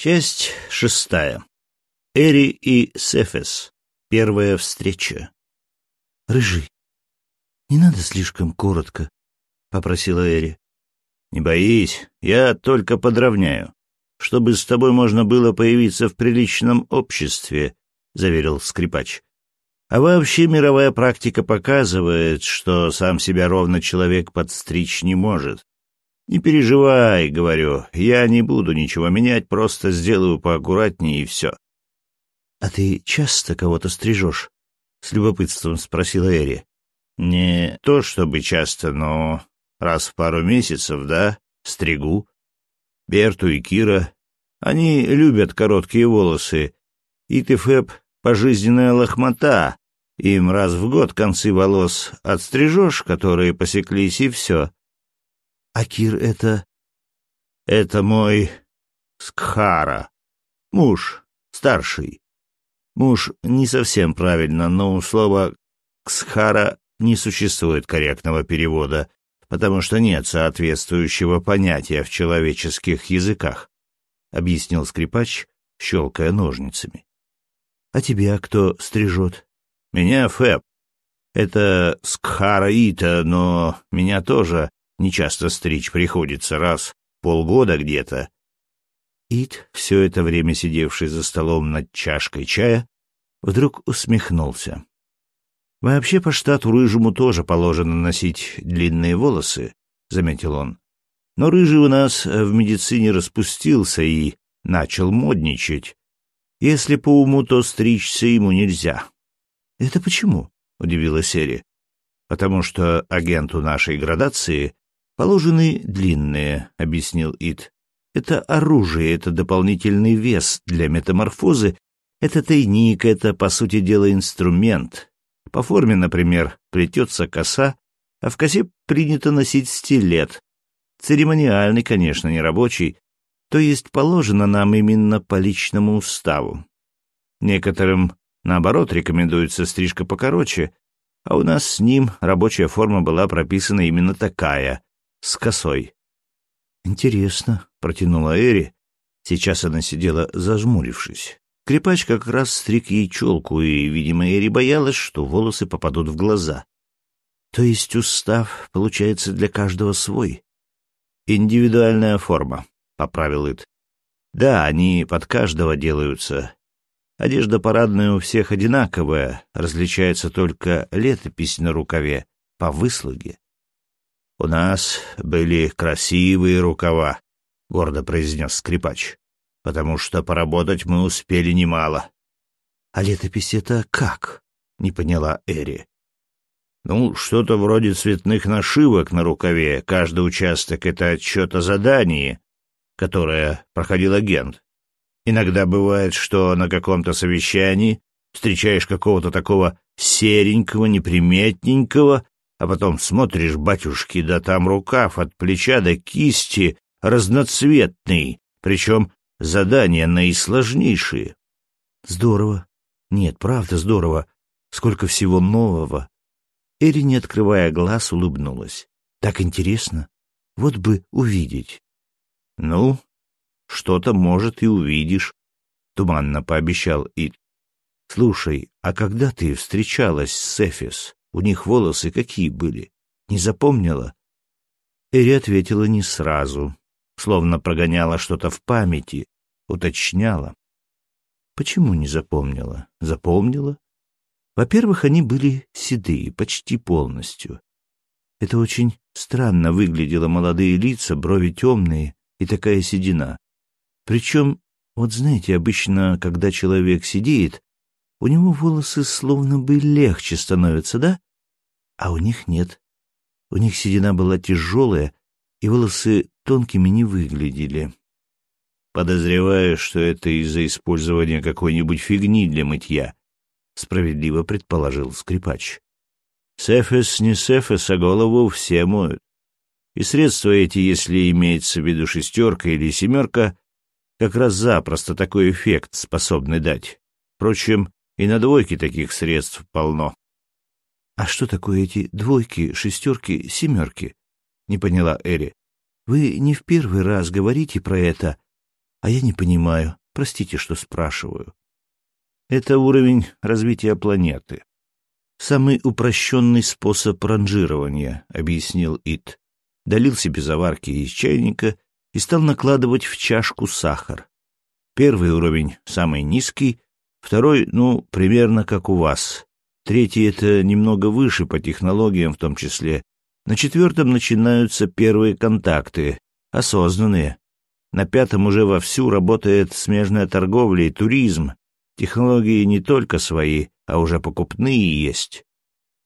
Часть шестая. Эри и Сефес. Первая встреча. Рыжий, не надо слишком коротко, — попросила Эри. Не боись, я только подровняю. Чтобы с тобой можно было появиться в приличном обществе, — заверил скрипач. А вообще мировая практика показывает, что сам себя ровно человек подстричь не может. «Не переживай», — говорю, — «я не буду ничего менять, просто сделаю поаккуратнее и все». «А ты часто кого-то стрижешь?» — с любопытством спросила Эри. «Не то чтобы часто, но раз в пару месяцев, да, стригу. Берту и Кира, они любят короткие волосы, и Тефеп — пожизненная лохмата, им раз в год концы волос отстрижешь, которые посеклись, и все. А Кир — это... Это мой Скхара. Муж, старший. Муж не совсем правильно, но у слова «ксхара» не существует корректного перевода, потому что нет соответствующего понятия в человеческих языках, — объяснил скрипач, щелкая ножницами. — А тебя кто стрижет? — Меня Фэб. Это Скхара Ита, но меня тоже Нечасто стричь приходится раз полгода где-то. Ит, все это время сидевший за столом над чашкой чая, вдруг усмехнулся. «Вообще по штату рыжему тоже положено носить длинные волосы», — заметил он. «Но рыжий у нас в медицине распустился и начал модничать. Если по уму, то стричься ему нельзя». «Это почему?» — удивилась Эри. «Потому что агенту нашей градации Положены длинные, — объяснил Ит. Это оружие, это дополнительный вес для метаморфозы, это тайник, это, по сути дела, инструмент. По форме, например, плетется коса, а в косе принято носить стилет. Церемониальный, конечно, не рабочий, то есть положено нам именно по личному уставу. Некоторым, наоборот, рекомендуется стрижка покороче, а у нас с ним рабочая форма была прописана именно такая, с косой. «Интересно», — протянула Эри. Сейчас она сидела зажмурившись. Крепач как раз стриг ей челку, и, видимо, Эри боялась, что волосы попадут в глаза. То есть устав, получается, для каждого свой? «Индивидуальная форма», — поправил Ит. «Да, они под каждого делаются. Одежда парадная у всех одинаковая, различается только летопись на рукаве по выслуге. «У нас были красивые рукава», — гордо произнес скрипач, «потому что поработать мы успели немало». «А летопись это как?» — не поняла Эри. «Ну, что-то вроде цветных нашивок на рукаве. Каждый участок — это отчет о задании, которое проходил агент. Иногда бывает, что на каком-то совещании встречаешь какого-то такого серенького, неприметненького, а потом смотришь, батюшки, да там рукав от плеча до кисти разноцветный, причем задания наисложнейшие. Здорово. Нет, правда здорово. Сколько всего нового. Эри, не открывая глаз, улыбнулась. Так интересно. Вот бы увидеть. Ну, что-то, может, и увидишь, — туманно пообещал Ид. Слушай, а когда ты встречалась с Эфис? У них волосы какие были? Не запомнила?» Эри ответила не сразу, словно прогоняла что-то в памяти, уточняла. Почему не запомнила? Запомнила. Во-первых, они были седые, почти полностью. Это очень странно выглядело молодые лица, брови темные и такая седина. Причем, вот знаете, обычно, когда человек сидеет, у него волосы словно бы легче становятся, да? А у них нет. У них седина была тяжелая, и волосы тонкими не выглядели. Подозреваю, что это из-за использования какой-нибудь фигни для мытья, справедливо предположил скрипач. Сефес не сефес, а голову все моют. И средства эти, если имеется в виду шестерка или семерка, как раз запросто такой эффект способны дать. Впрочем, и на двойке таких средств полно. — А что такое эти двойки, шестерки, семерки? — не поняла Эри. — Вы не в первый раз говорите про это. А я не понимаю. Простите, что спрашиваю. Это уровень развития планеты. Самый упрощенный способ ранжирования, объяснил Ит. Долил себе заварки из чайника и стал накладывать в чашку сахар. Первый уровень самый низкий, второй, ну, примерно как у вас. Третий — это немного выше по технологиям в том числе. На четвертом начинаются первые контакты, осознанные. На пятом уже вовсю работает смежная торговля и туризм. Технологии не только свои, а уже покупные есть.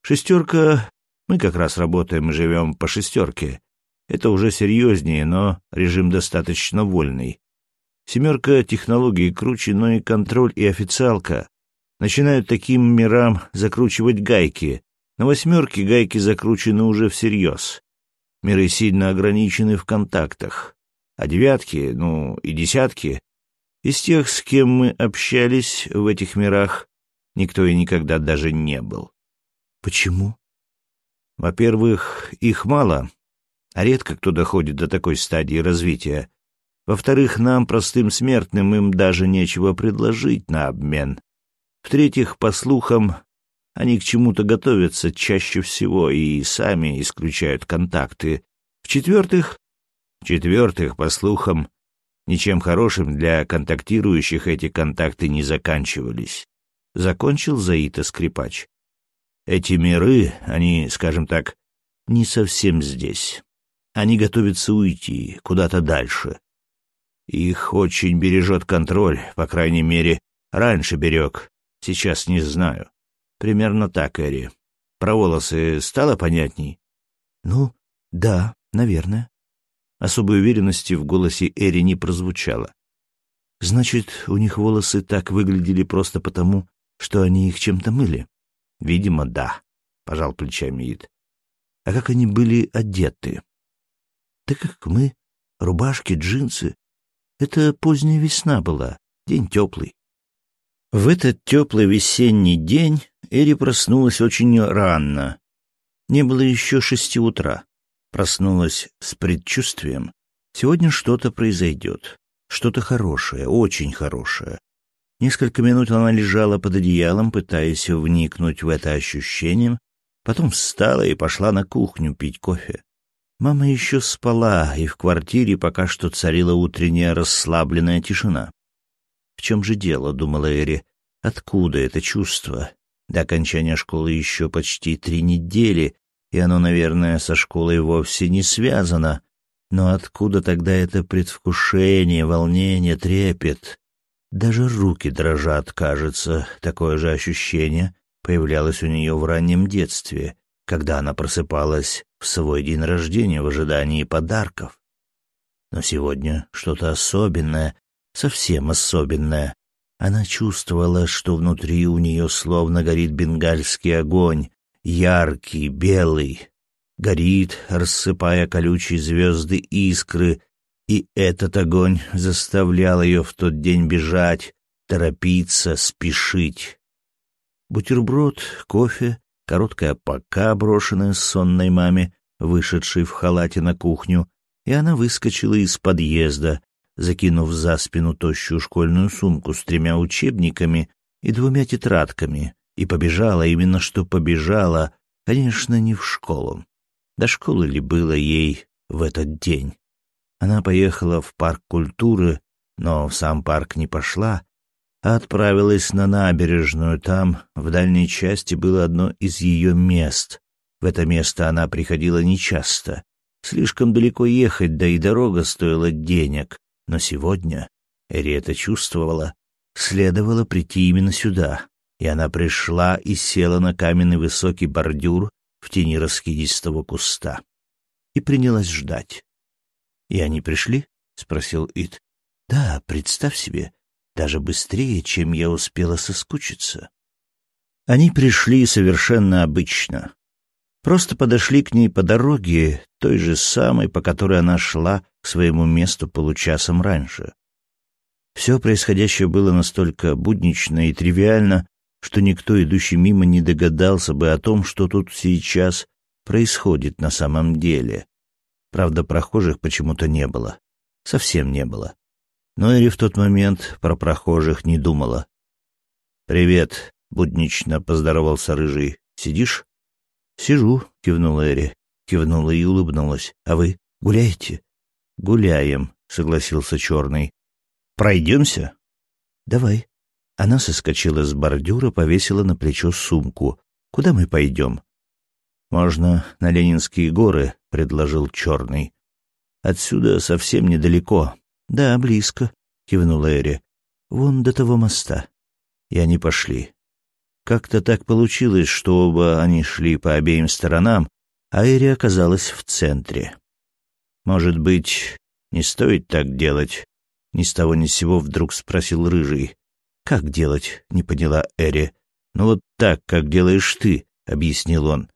Шестерка... Мы как раз работаем и живем по шестерке. Это уже серьезнее, но режим достаточно вольный. Семерка технологий круче, но и контроль и официалка начинают таким мирам закручивать гайки. На восьмерке гайки закручены уже всерьез. Миры сильно ограничены в контактах. А девятки, ну и десятки, из тех, с кем мы общались в этих мирах, никто и никогда даже не был. Почему? Во-первых, их мало, а редко кто доходит до такой стадии развития. Во-вторых, нам, простым смертным, им даже нечего предложить на обмен. В-третьих, по слухам, они к чему-то готовятся чаще всего и сами исключают контакты. В-четвертых, в-четвертых, по слухам, ничем хорошим для контактирующих эти контакты не заканчивались. Закончил Заита скрипач. Эти миры, они, скажем так, не совсем здесь. Они готовятся уйти куда-то дальше. Их очень бережет контроль, по крайней мере, раньше берег, Сейчас не знаю. Примерно так, Эри. Про волосы стало понятней? Ну, да, наверное. Особой уверенности в голосе Эри не прозвучало. Значит, у них волосы так выглядели просто потому, что они их чем-то мыли? Видимо, да, пожал плечами Ид. А как они были одеты? Да как мы, рубашки, джинсы. Это поздняя весна была, день теплый. В этот теплый весенний день Эри проснулась очень рано. Не было еще шести утра. Проснулась с предчувствием. Сегодня что-то произойдет. Что-то хорошее, очень хорошее. Несколько минут она лежала под одеялом, пытаясь вникнуть в это ощущение, потом встала и пошла на кухню пить кофе. Мама еще спала, и в квартире пока что царила утренняя расслабленная тишина. В чем же дело, думала Эри. Откуда это чувство? До окончания школы еще почти три недели, и оно, наверное, со школой вовсе не связано. Но откуда тогда это предвкушение, волнение, трепет? Даже руки дрожат, кажется. Такое же ощущение появлялось у нее в раннем детстве, когда она просыпалась в свой день рождения в ожидании подарков. Но сегодня что-то особенное, совсем особенное. Она чувствовала, что внутри у нее словно горит бенгальский огонь, яркий, белый. Горит, рассыпая колючие звезды искры, и этот огонь заставлял ее в тот день бежать, торопиться, спешить. Бутерброд, кофе, короткая пока, брошенная сонной маме, вышедшей в халате на кухню, и она выскочила из подъезда, закинув за спину тощую школьную сумку с тремя учебниками и двумя тетрадками, и побежала именно что побежала, конечно, не в школу. До школы ли было ей в этот день? Она поехала в парк культуры, но в сам парк не пошла, отправилась на набережную. Там, в дальней части, было одно из ее мест. В это место она приходила нечасто. Слишком далеко ехать, да и дорога стоила денег. Но сегодня Эри это чувствовала. Следовало прийти именно сюда, и она пришла и села на каменный высокий бордюр в тени раскидистого куста и принялась ждать. «И они пришли?» — спросил Ит. «Да, представь себе, даже быстрее, чем я успела соскучиться». Они пришли совершенно обычно. Просто подошли к ней по дороге, той же самой, по которой она шла к своему месту получасом раньше. Все происходящее было настолько буднично и тривиально, что никто, идущий мимо, не догадался бы о том, что тут сейчас происходит на самом деле. Правда, прохожих почему-то не было. Совсем не было. Но Эри в тот момент про прохожих не думала. «Привет», — буднично поздоровался Рыжий. «Сидишь?» «Сижу», — кивнула Эри. Кивнула и улыбнулась. «А вы гуляете?» «Гуляем», — согласился Черный. «Пройдемся?» «Давай». Она соскочила с бордюра, повесила на плечо сумку. «Куда мы пойдем?» «Можно на Ленинские горы», — предложил Черный. «Отсюда совсем недалеко». «Да, близко», — кивнула Эри. «Вон до того моста». И они пошли. Как-то так получилось, что оба они шли по обеим сторонам, а Эри оказалась в центре. «Может быть, не стоит так делать?» Ни с того ни с сего вдруг спросил Рыжий. «Как делать?» — не поняла Эри. «Ну вот так, как делаешь ты», — объяснил он.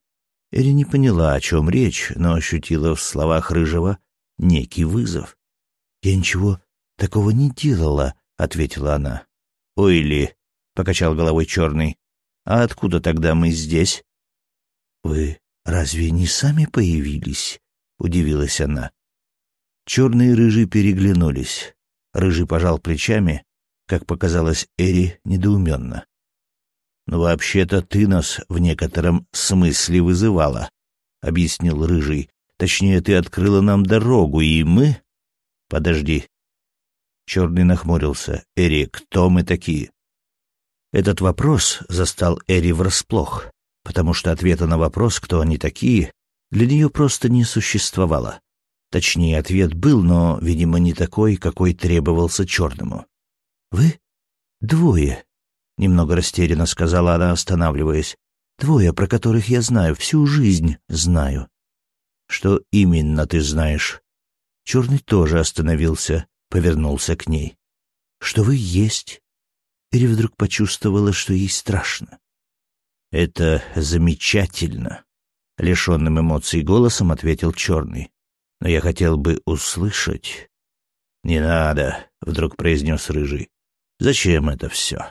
Эри не поняла, о чем речь, но ощутила в словах Рыжего некий вызов. «Я ничего такого не делала», — ответила она. «Ой ли», — покачал головой Черный. «А откуда тогда мы здесь?» «Вы разве не сами появились?» — удивилась она. Черный и Рыжий переглянулись. Рыжий пожал плечами, как показалось Эри недоуменно. «Ну, вообще-то ты нас в некотором смысле вызывала», — объяснил Рыжий. «Точнее, ты открыла нам дорогу, и мы...» «Подожди». Черный нахмурился. «Эри, кто мы такие?» Этот вопрос застал Эри врасплох, потому что ответа на вопрос, кто они такие, для нее просто не существовало. Точнее, ответ был, но, видимо, не такой, какой требовался черному. «Вы? Двое», — немного растерянно сказала она, останавливаясь. «Двое, про которых я знаю, всю жизнь знаю». «Что именно ты знаешь?» Черный тоже остановился, повернулся к ней. «Что вы есть?» Ири вдруг почувствовала, что ей страшно. «Это замечательно», — лишенным эмоций голосом ответил Черный но я хотел бы услышать...» «Не надо», — вдруг произнес Рыжий. «Зачем это все?»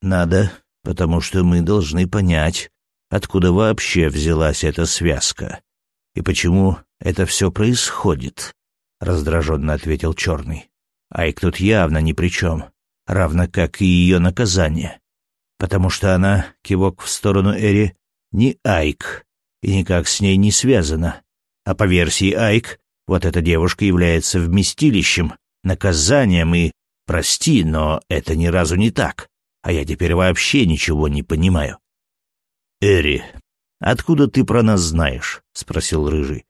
«Надо, потому что мы должны понять, откуда вообще взялась эта связка и почему это все происходит», — раздраженно ответил Черный. «Айк тут явно ни при чем, равно как и ее наказание, потому что она, кивок в сторону Эри, не Айк и никак с ней не связана. А по версии Айк, вот эта девушка является вместилищем, наказанием и... Прости, но это ни разу не так. А я теперь вообще ничего не понимаю. Эри, откуда ты про нас знаешь? спросил рыжий.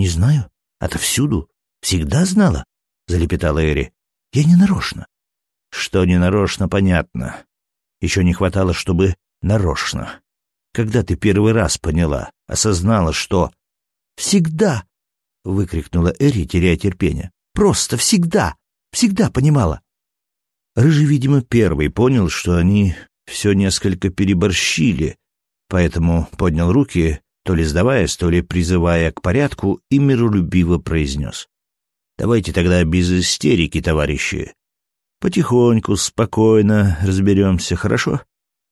Не знаю. Отовсюду. Всегда знала, залепетала Эри. Я не нарочно. Что не нарочно, понятно. Еще не хватало, чтобы нарочно. Когда ты первый раз поняла, осознала, что Всегда!» — выкрикнула Эри, теряя терпение. «Просто всегда! Всегда понимала!» Рыжий, видимо, первый понял, что они все несколько переборщили, поэтому поднял руки, то ли сдаваясь, то ли призывая к порядку, и миролюбиво произнес. «Давайте тогда без истерики, товарищи. Потихоньку, спокойно разберемся, хорошо?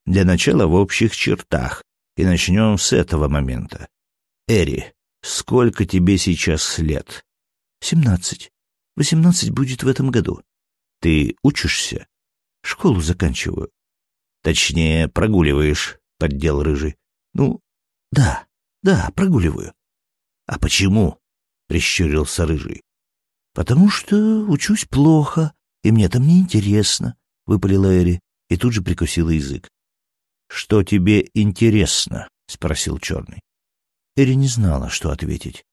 Для начала в общих чертах, и начнем с этого момента. Эри, Сколько тебе сейчас лет? Семнадцать. Восемнадцать будет в этом году. Ты учишься? Школу заканчиваю. Точнее, прогуливаешь, поддел рыжий. Ну, да, да, прогуливаю. А почему? прищурился рыжий. Потому что учусь плохо, и мне там неинтересно, выпалила Эри и тут же прикусила язык. Что тебе интересно? спросил черный. Эри не знала, что ответить.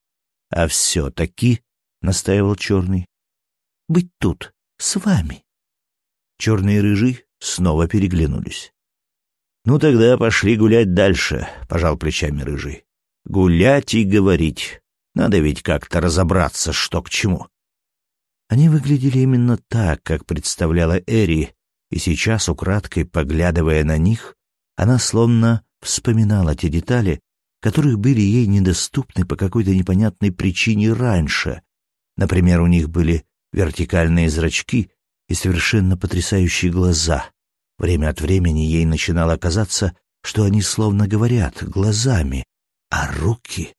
«А все-таки», — настаивал Черный, — «быть тут, с вами». Черный и Рыжий снова переглянулись. «Ну тогда пошли гулять дальше», — пожал плечами Рыжий. «Гулять и говорить. Надо ведь как-то разобраться, что к чему». Они выглядели именно так, как представляла Эри, и сейчас, украдкой поглядывая на них, она словно вспоминала те детали, которые были ей недоступны по какой-то непонятной причине раньше. Например, у них были вертикальные зрачки и совершенно потрясающие глаза. Время от времени ей начинало казаться, что они словно говорят глазами, а руки...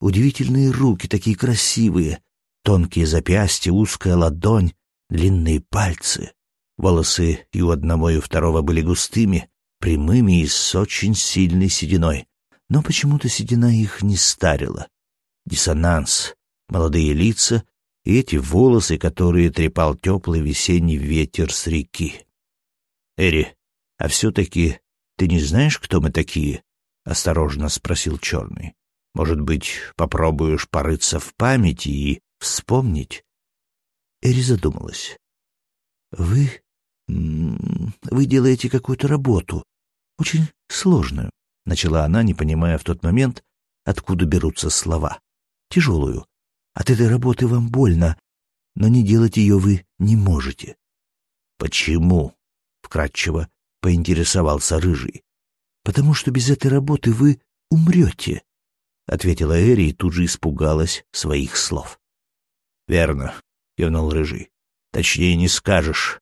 Удивительные руки, такие красивые, тонкие запястья, узкая ладонь, длинные пальцы. Волосы и у одного, и у второго были густыми, прямыми и с очень сильной сединой. Но почему-то седина их не старила. Диссонанс, молодые лица и эти волосы, которые трепал теплый весенний ветер с реки. «Эри, а все-таки ты не знаешь, кто мы такие?» — осторожно спросил Черный. «Может быть, попробуешь порыться в памяти и вспомнить?» Эри задумалась. «Вы... вы делаете какую-то работу, очень сложную», — начала она, не понимая в тот момент, откуда берутся слова. «Тяжелую. От этой работы вам больно, но не делать ее вы не можете». «Почему?» — вкратчиво поинтересовался Рыжий. «Потому что без этой работы вы умрете», — ответила Эри и тут же испугалась своих слов. «Верно», — кивнул Рыжий. «Точнее не скажешь.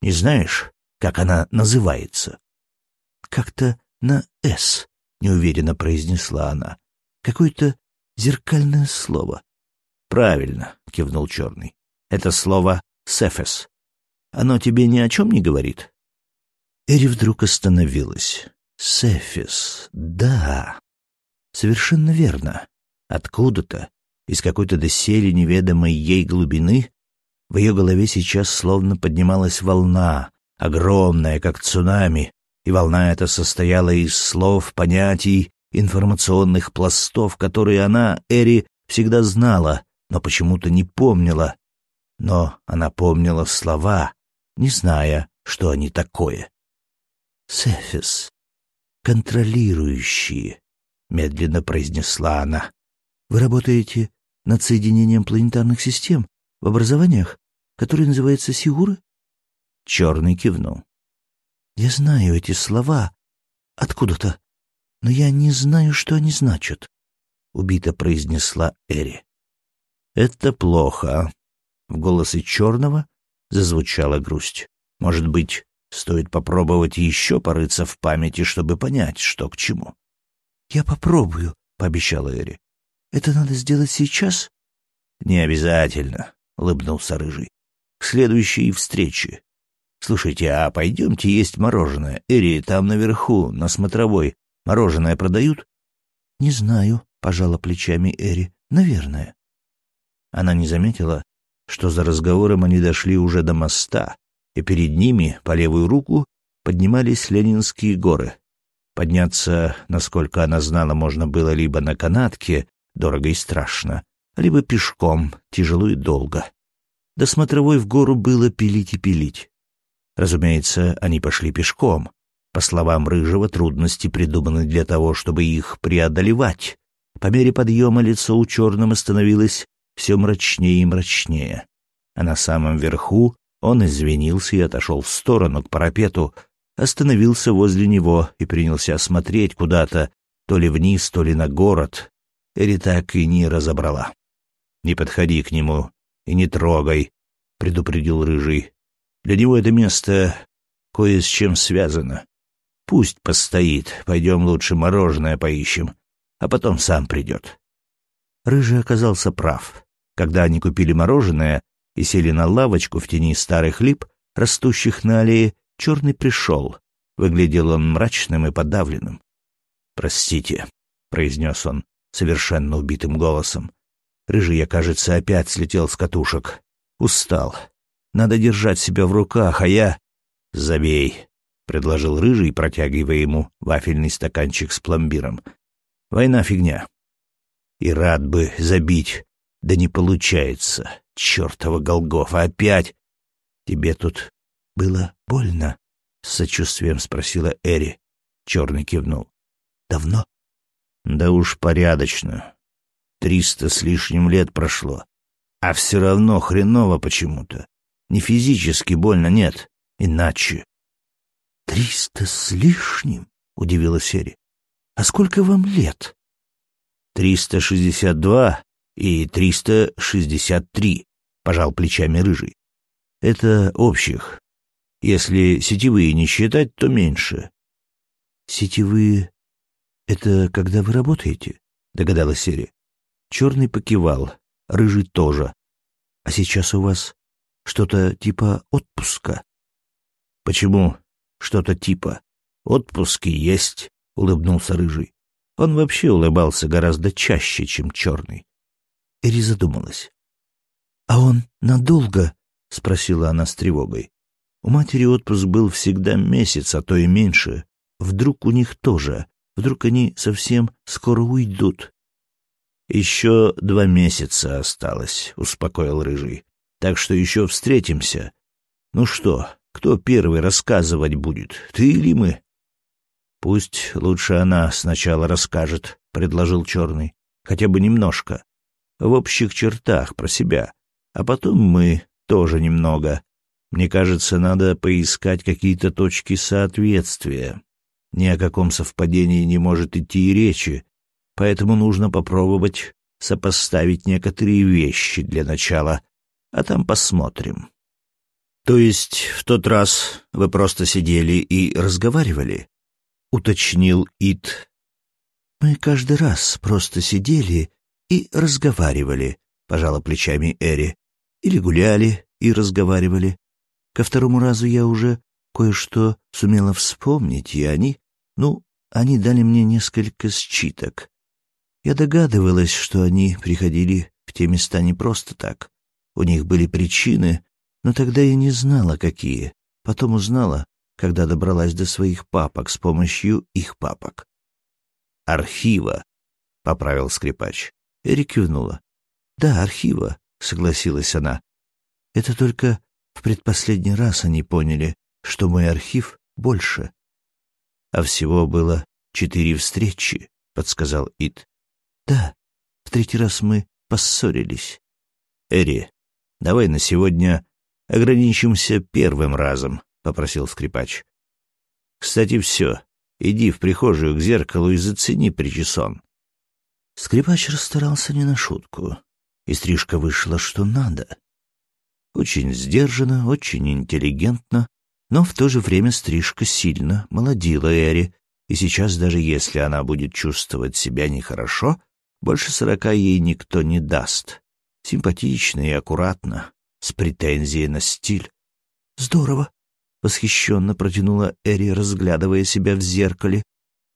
Не знаешь, как она называется?» «Как-то на «С», — неуверенно произнесла она. «Какое-то зеркальное слово». «Правильно», — кивнул Черный. «Это слово «сефес». Оно тебе ни о чем не говорит?» Эри вдруг остановилась. «Сефис, да, совершенно верно. Откуда-то, из какой-то доселе неведомой ей глубины, в ее голове сейчас словно поднималась волна, огромная, как цунами, и волна эта состояла из слов, понятий, информационных пластов, которые она, Эри, всегда знала, но почему-то не помнила. Но она помнила слова, не зная, что они такое. «Сефис, контролирующие», — медленно произнесла она. «Вы работаете над соединением планетарных систем в образованиях, которые называются Сигуры?» Черный кивнул. «Я знаю эти слова откуда-то, но я не знаю, что они значат», — убито произнесла Эри. «Это плохо». В голосе Черного зазвучала грусть. «Может быть, Стоит попробовать еще порыться в памяти, чтобы понять, что к чему. — Я попробую, — пообещала Эри. — Это надо сделать сейчас? — Не обязательно, — улыбнулся Рыжий. — К следующей встрече. Слушайте, а пойдемте есть мороженое. Эри, там наверху, на смотровой, мороженое продают? — Не знаю, — пожала плечами Эри. — Наверное. Она не заметила, что за разговором они дошли уже до моста, и перед ними, по левую руку, поднимались Ленинские горы. Подняться, насколько она знала, можно было либо на канатке, дорого и страшно, либо пешком, тяжело и долго. До смотровой в гору было пилить и пилить. Разумеется, они пошли пешком. По словам Рыжего, трудности придуманы для того, чтобы их преодолевать. По мере подъема лицо у черного становилось все мрачнее и мрачнее. А на самом верху он извинился и отошел в сторону к парапету, остановился возле него и принялся смотреть куда-то, то ли вниз, то ли на город. Эри так и не разобрала. «Не подходи к нему и не трогай», — предупредил Рыжий. «Для него это место кое с чем связано. Пусть постоит, пойдем лучше мороженое поищем, а потом сам придет». Рыжий оказался прав. Когда они купили мороженое, и сели на лавочку в тени старых лип, растущих на аллее, черный пришел. Выглядел он мрачным и подавленным. «Простите», — произнес он совершенно убитым голосом. «Рыжий, я, кажется, опять слетел с катушек. Устал. Надо держать себя в руках, а я...» «Забей», — предложил Рыжий, протягивая ему вафельный стаканчик с пломбиром. «Война фигня. И рад бы забить, да не получается. Чёртова Голгофа, опять! Тебе тут было больно? С сочувствием спросила Эри. Черный кивнул. Давно? Да уж порядочно. Триста с лишним лет прошло. А все равно хреново почему-то. Не физически больно, нет. Иначе. Триста с лишним? Удивилась Эри. А сколько вам лет? Триста шестьдесят два и 363, пожал плечами рыжий. Это общих. Если сетевые не считать, то меньше. Сетевые — это когда вы работаете? Догадалась Серия. Черный покивал, рыжий тоже. А сейчас у вас Что-то типа отпуска. Почему что-то типа? Отпуски есть, улыбнулся Рыжий. Он вообще улыбался гораздо чаще, чем Черный. Эри задумалась. «А он надолго?» — спросила она с тревогой. У матери отпуск был всегда месяц, а то и меньше. Вдруг у них тоже. Вдруг они совсем скоро уйдут. «Еще два месяца осталось», — успокоил Рыжий. «Так что еще встретимся. Ну что, кто первый рассказывать будет, ты или мы?» «Пусть лучше она сначала расскажет», — предложил Черный. «Хотя бы немножко. В общих чертах про себя. А потом мы тоже немного. Мне кажется, надо поискать какие-то точки соответствия. Ни о каком совпадении не может идти и речи, поэтому нужно попробовать сопоставить некоторые вещи для начала, а там посмотрим. То есть в тот раз вы просто сидели и разговаривали? уточнил Ит. Мы каждый раз просто сидели и разговаривали, пожала плечами Эри. Или гуляли и разговаривали. Ко второму разу я уже кое-что сумела вспомнить, и они, ну, они дали мне несколько считок. Я догадывалась, что они приходили в те места не просто так. У них были причины, но тогда я не знала, какие. Потом узнала, когда добралась до своих папок с помощью их папок. «Архива», — поправил скрипач. Эри кивнула. «Да, архива», — согласилась она. «Это только в предпоследний раз они поняли, что мой архив больше. А всего было четыре встречи, подсказал Ит. Да, в третий раз мы поссорились. Эри, давай на сегодня ограничимся первым разом, попросил скрипач. Кстати, все. Иди в прихожую к зеркалу и зацени причесон. Скрипач расстарался не на шутку, и стрижка вышла что надо. Очень сдержанно, очень интеллигентно, но в то же время стрижка сильно молодила Эри, и сейчас даже если она будет чувствовать себя нехорошо, больше сорока ей никто не даст. Симпатично и аккуратно, с претензией на стиль. «Здорово!» — восхищенно протянула Эри, разглядывая себя в зеркале.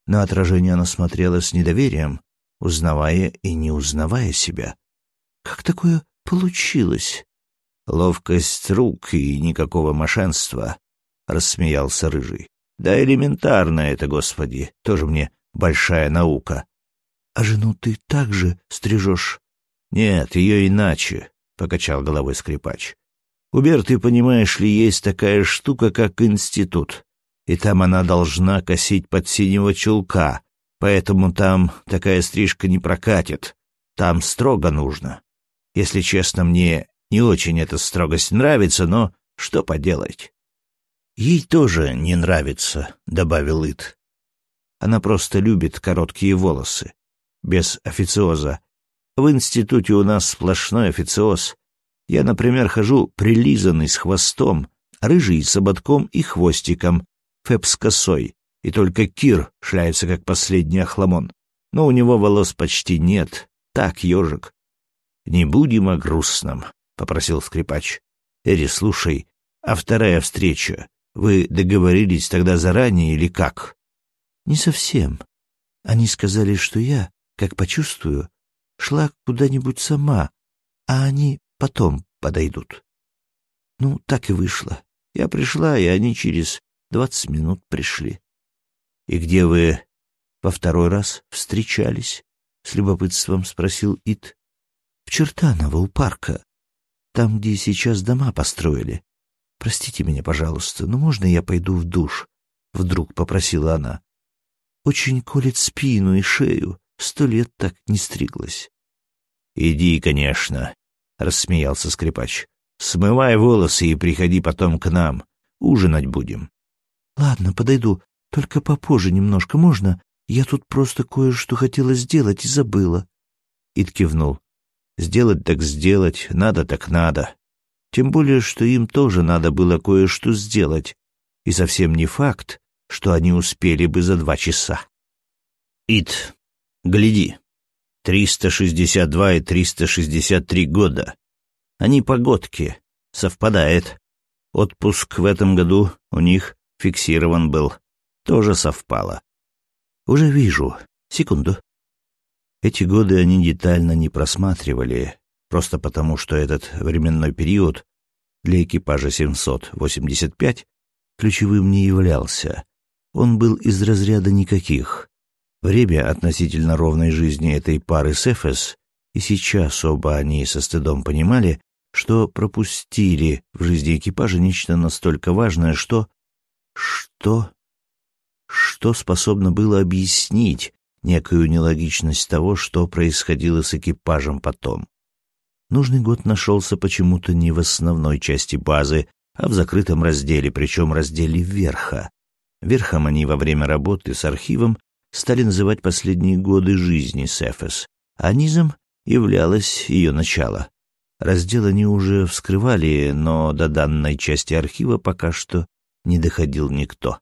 На отражение она смотрела с недоверием, узнавая и не узнавая себя. «Как такое получилось?» Ловкость рук и никакого мошенства, — рассмеялся Рыжий. Да элементарно это, господи, тоже мне большая наука. — А жену ты также стрижешь? — Нет, ее иначе, — покачал головой скрипач. — У Берты, понимаешь ли, есть такая штука, как институт, и там она должна косить под синего чулка, поэтому там такая стрижка не прокатит. Там строго нужно. Если честно, мне не очень эта строгость нравится, но что поделать? Ей тоже не нравится, добавил Ит. Она просто любит короткие волосы, без официоза. В институте у нас сплошной официоз. Я, например, хожу прилизанный с хвостом, рыжий с ободком и хвостиком, фэб с косой, и только Кир шляется как последний охламон. Но у него волос почти нет, так, ежик. Не будем о грустном попросил скрипач. Эри, слушай, а вторая встреча, вы договорились тогда заранее или как? Не совсем. Они сказали, что я, как почувствую, шла куда-нибудь сама, а они потом подойдут. Ну, так и вышло. Я пришла, и они через двадцать минут пришли. И где вы во второй раз встречались? С любопытством спросил Ит. В Чертаново у парка там, где сейчас дома построили. Простите меня, пожалуйста, но можно я пойду в душ? Вдруг попросила она. Очень колет спину и шею, сто лет так не стриглась. Иди, конечно, рассмеялся скрипач. Смывай волосы и приходи потом к нам. Ужинать будем. Ладно, подойду, только попозже немножко можно? Я тут просто кое-что хотела сделать и забыла. Ид кивнул. Сделать так сделать, надо так надо. Тем более, что им тоже надо было кое-что сделать, и совсем не факт, что они успели бы за два часа. Ит, гляди, 362 и 363 года. Они погодки, совпадает. Отпуск в этом году у них фиксирован был. Тоже совпало. Уже вижу. Секунду. Эти годы они детально не просматривали, просто потому что этот временной период для экипажа 785 ключевым не являлся. Он был из разряда никаких. Время относительно ровной жизни этой пары с Эфес, и сейчас оба они со стыдом понимали, что пропустили в жизни экипажа нечто настолько важное, что... Что? Что способно было объяснить некую нелогичность того, что происходило с экипажем потом. Нужный год нашелся почему-то не в основной части базы, а в закрытом разделе, причем разделе верха. Верхом они во время работы с архивом стали называть последние годы жизни Сефес, а низом являлось ее начало. Раздел они уже вскрывали, но до данной части архива пока что не доходил никто.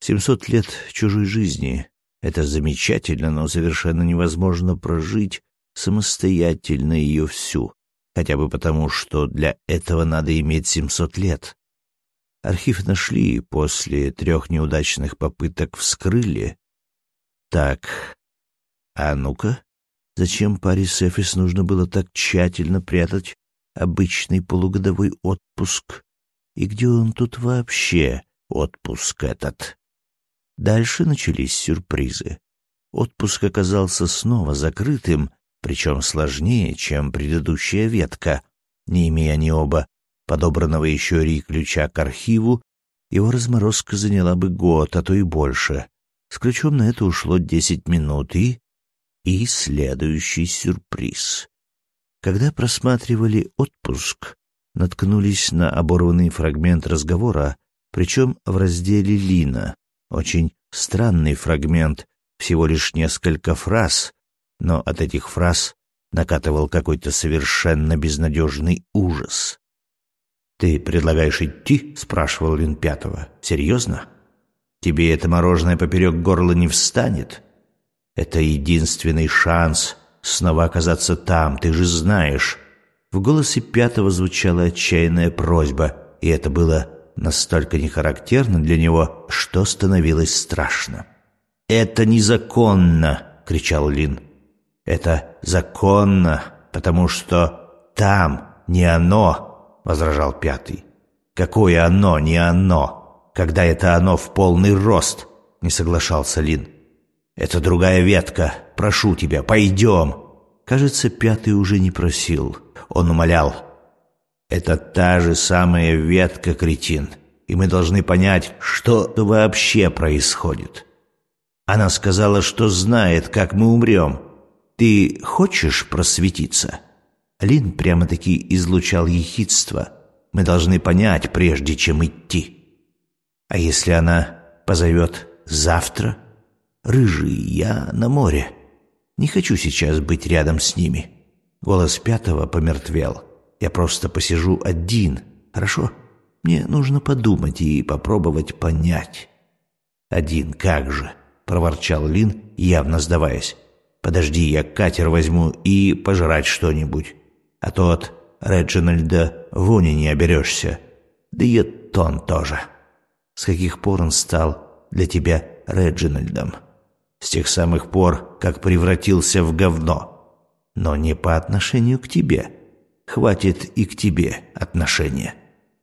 Семьсот лет чужой жизни — это замечательно, но совершенно невозможно прожить самостоятельно ее всю, хотя бы потому, что для этого надо иметь семьсот лет. Архив нашли, после трех неудачных попыток вскрыли. Так, а ну-ка, зачем паре Сефис нужно было так тщательно прятать обычный полугодовой отпуск? И где он тут вообще, отпуск этот? Дальше начались сюрпризы. Отпуск оказался снова закрытым, причем сложнее, чем предыдущая ветка. Не имея они оба подобранного еще Ри ключа к архиву, его разморозка заняла бы год, а то и больше. С ключом на это ушло десять минут и... И следующий сюрприз. Когда просматривали отпуск, наткнулись на оборванный фрагмент разговора, причем в разделе «Лина». Очень странный фрагмент, всего лишь несколько фраз, но от этих фраз накатывал какой-то совершенно безнадежный ужас. «Ты предлагаешь идти?» — спрашивал Лин Пятого. «Серьезно? Тебе это мороженое поперек горла не встанет? Это единственный шанс снова оказаться там, ты же знаешь». В голосе Пятого звучала отчаянная просьба, и это было настолько нехарактерно для него, что становилось страшно. «Это незаконно!» — кричал Лин. «Это законно, потому что там не оно!» — возражал Пятый. «Какое оно, не оно? Когда это оно в полный рост?» — не соглашался Лин. «Это другая ветка. Прошу тебя, пойдем!» Кажется, Пятый уже не просил. Он умолял. Это та же самая ветка, кретин, и мы должны понять, что вообще происходит. Она сказала, что знает, как мы умрем. Ты хочешь просветиться? Лин прямо-таки излучал ехидство. Мы должны понять, прежде чем идти. А если она позовет завтра? Рыжий, я на море. Не хочу сейчас быть рядом с ними. Голос пятого помертвел. Я просто посижу один, хорошо? Мне нужно подумать и попробовать понять». «Один, как же!» — проворчал Лин, явно сдаваясь. «Подожди, я катер возьму и пожрать что-нибудь. А то от Реджинальда вони не оберешься. Да и Тон тоже. С каких пор он стал для тебя Реджинальдом? С тех самых пор, как превратился в говно. Но не по отношению к тебе. Хватит и к тебе отношения.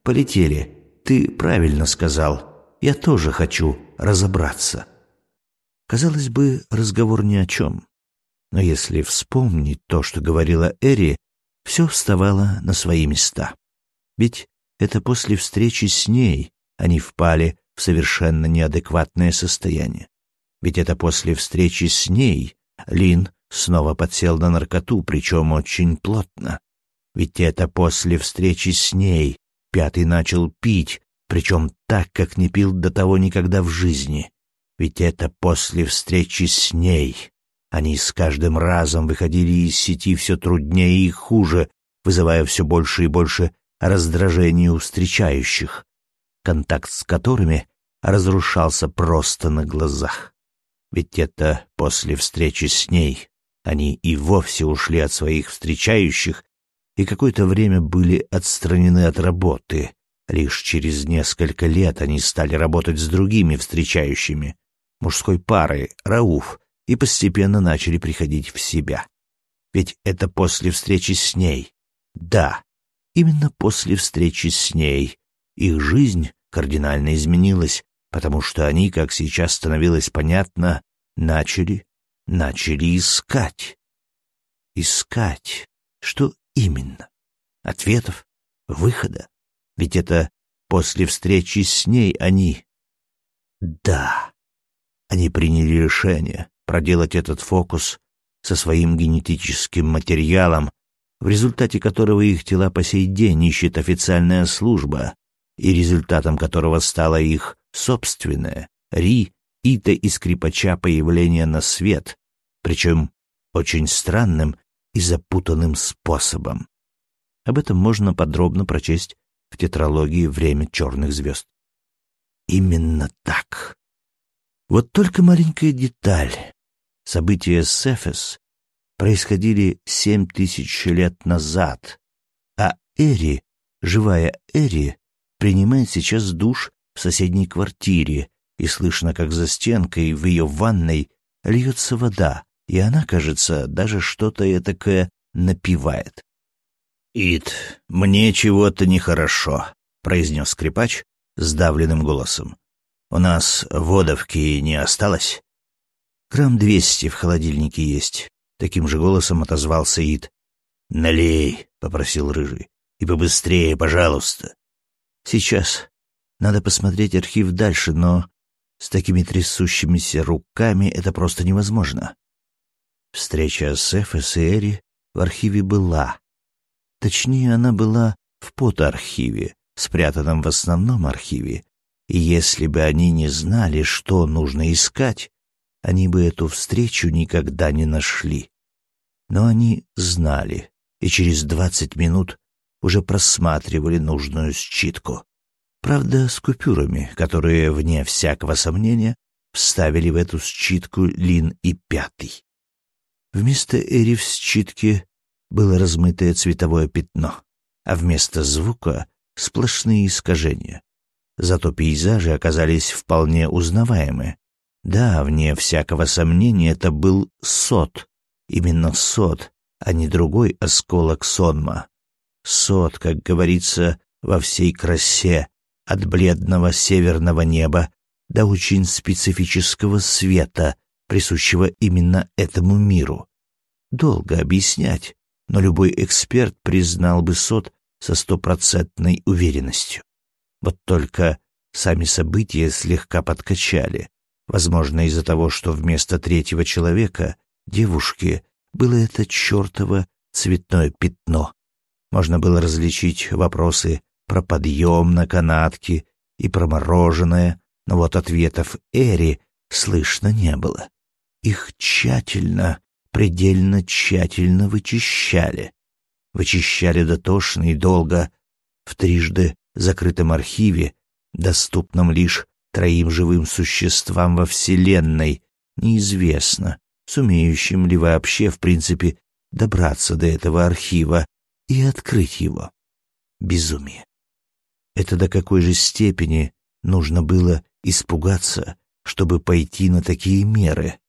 Полетели. Ты правильно сказал. Я тоже хочу разобраться. Казалось бы, разговор ни о чем. Но если вспомнить то, что говорила Эри, все вставало на свои места. Ведь это после встречи с ней они впали в совершенно неадекватное состояние. Ведь это после встречи с ней Лин снова подсел на наркоту, причем очень плотно. Ведь это после встречи с ней пятый начал пить, причем так, как не пил до того никогда в жизни. Ведь это после встречи с ней. Они с каждым разом выходили из сети все труднее и хуже, вызывая все больше и больше раздражения у встречающих, контакт с которыми разрушался просто на глазах. Ведь это после встречи с ней они и вовсе ушли от своих встречающих и какое-то время были отстранены от работы. Лишь через несколько лет они стали работать с другими встречающими, мужской парой, Рауф, и постепенно начали приходить в себя. Ведь это после встречи с ней. Да, именно после встречи с ней их жизнь кардинально изменилась, потому что они, как сейчас становилось понятно, начали, начали искать. Искать. Что именно? Ответов? Выхода? Ведь это после встречи с ней они... Да, они приняли решение проделать этот фокус со своим генетическим материалом, в результате которого их тела по сей день ищет официальная служба, и результатом которого стало их собственное, Ри, Ита и скрипача появление на свет, причем очень странным и запутанным способом. Об этом можно подробно прочесть в тетралогии «Время черных звезд». Именно так. Вот только маленькая деталь. События с Эфес происходили семь тысяч лет назад, а Эри, живая Эри, принимает сейчас душ в соседней квартире, и слышно, как за стенкой в ее ванной льется вода, и она, кажется, даже что-то этакое напевает. «Ид, мне чего-то нехорошо», — произнес скрипач сдавленным голосом. «У нас водовки не осталось?» «Грамм двести в холодильнике есть», — таким же голосом отозвался Ид. «Налей», — попросил Рыжий, — «и побыстрее, пожалуйста». Сейчас. Надо посмотреть архив дальше, но с такими трясущимися руками это просто невозможно. Встреча с Эфес Эри в архиве была. Точнее, она была в подархиве, спрятанном в основном архиве. И если бы они не знали, что нужно искать, они бы эту встречу никогда не нашли. Но они знали, и через двадцать минут уже просматривали нужную считку. Правда, с купюрами, которые, вне всякого сомнения, вставили в эту считку Лин и Пятый. Вместо Эри в считке было размытое цветовое пятно, а вместо звука — сплошные искажения. Зато пейзажи оказались вполне узнаваемы. Да, вне всякого сомнения, это был сот. Именно сот, а не другой осколок сонма. Сот, как говорится, во всей красе, от бледного северного неба до очень специфического света, присущего именно этому миру. Долго объяснять, но любой эксперт признал бы сот со стопроцентной уверенностью. Вот только сами события слегка подкачали, возможно, из-за того, что вместо третьего человека, девушки, было это чертово цветное пятно, можно было различить вопросы про подъем на канатке и про мороженое, но вот ответов Эри слышно не было. Их тщательно, предельно тщательно вычищали. Вычищали дотошно и долго, в трижды закрытом архиве, доступном лишь троим живым существам во Вселенной, неизвестно, сумеющим ли вообще, в принципе, добраться до этого архива, и открыть его. Безумие. Это до какой же степени нужно было испугаться, чтобы пойти на такие меры?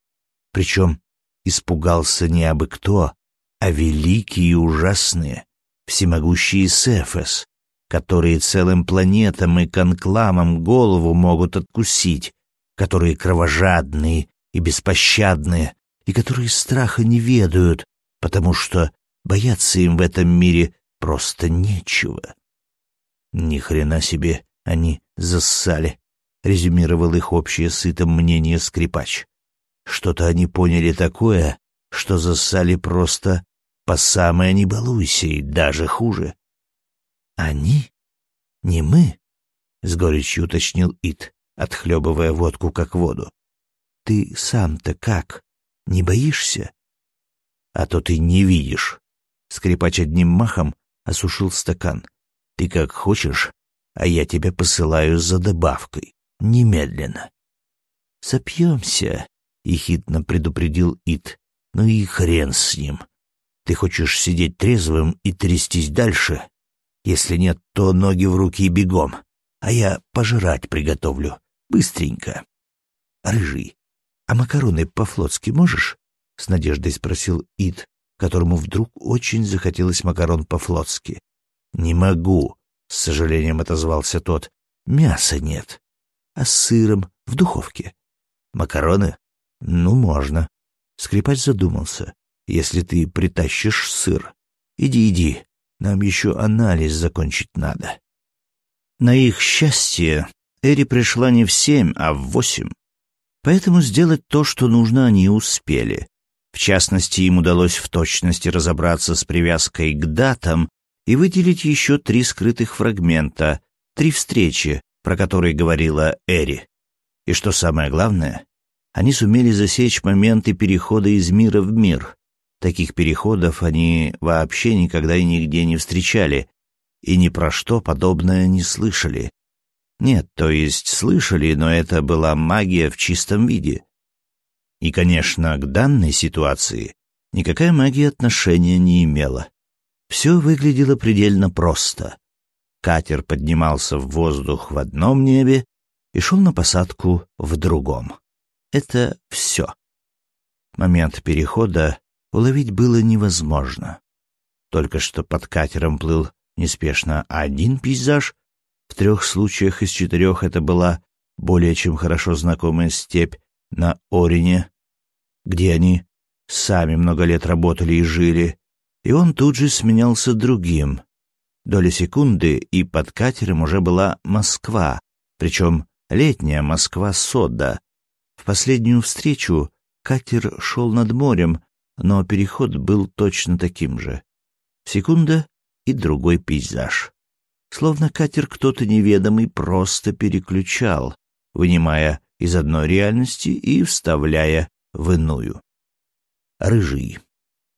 Причем испугался не абы кто, а великие и ужасные, всемогущие Сефес, которые целым планетам и конкламам голову могут откусить, которые кровожадные и беспощадные, и которые страха не ведают, потому что Бояться им в этом мире просто нечего. Ни хрена себе они зассали, резюмировал их общее сытым мнение скрипач. Что-то они поняли такое, что зассали просто по самое не балуйся и даже хуже. Они? Не мы? С горечью уточнил Ит, отхлебывая водку как воду. Ты сам-то как? Не боишься? А то ты не видишь, Скрипач одним махом осушил стакан. «Ты как хочешь, а я тебя посылаю за добавкой. Немедленно». «Сопьемся», — ехидно предупредил Ит. «Ну и хрен с ним. Ты хочешь сидеть трезвым и трястись дальше? Если нет, то ноги в руки и бегом. А я пожрать приготовлю. Быстренько. Рыжий, а макароны по-флотски можешь? С надеждой спросил Ид, которому вдруг очень захотелось макарон по-флотски. Не могу, с сожалением отозвался тот. Мяса нет. А с сыром в духовке. Макароны? Ну, можно. Скрипач задумался. Если ты притащишь сыр. Иди, иди. Нам еще анализ закончить надо. На их счастье Эри пришла не в семь, а в восемь. Поэтому сделать то, что нужно, они успели. В частности, им удалось в точности разобраться с привязкой к датам и выделить еще три скрытых фрагмента, три встречи, про которые говорила Эри. И что самое главное, они сумели засечь моменты перехода из мира в мир. Таких переходов они вообще никогда и нигде не встречали, и ни про что подобное не слышали. Нет, то есть слышали, но это была магия в чистом виде. И, конечно, к данной ситуации никакая магия отношения не имела. Все выглядело предельно просто. Катер поднимался в воздух в одном небе и шел на посадку в другом. Это все. Момент перехода уловить было невозможно. Только что под катером плыл неспешно один пейзаж, в трех случаях из четырех это была более чем хорошо знакомая степь на Орине, где они сами много лет работали и жили, и он тут же сменялся другим. Доли секунды, и под катером уже была Москва, причем летняя Москва-Сода, в последнюю встречу катер шел над морем, но переход был точно таким же. Секунда и другой пейзаж. Словно катер кто-то неведомый просто переключал, вынимая из одной реальности и вставляя в иную. «Рыжий».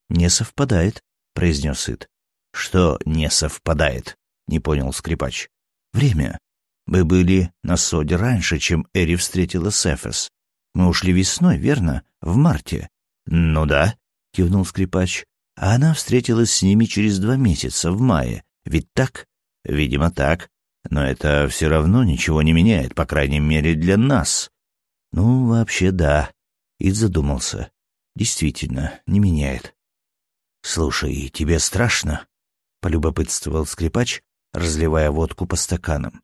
«Не совпадает», — произнес Сыт. «Что не совпадает?» — не понял скрипач. «Время. Мы были на Соде раньше, чем Эри встретила Сефес. Мы ушли весной, верно? В марте. Ну да, кивнул скрипач. А она встретилась с ними через два месяца, в мае. Ведь так? Видимо, так. Но это все равно ничего не меняет, по крайней мере, для нас. Ну, вообще, да. Ид задумался. Действительно, не меняет. Слушай, тебе страшно? полюбопытствовал скрипач, разливая водку по стаканам.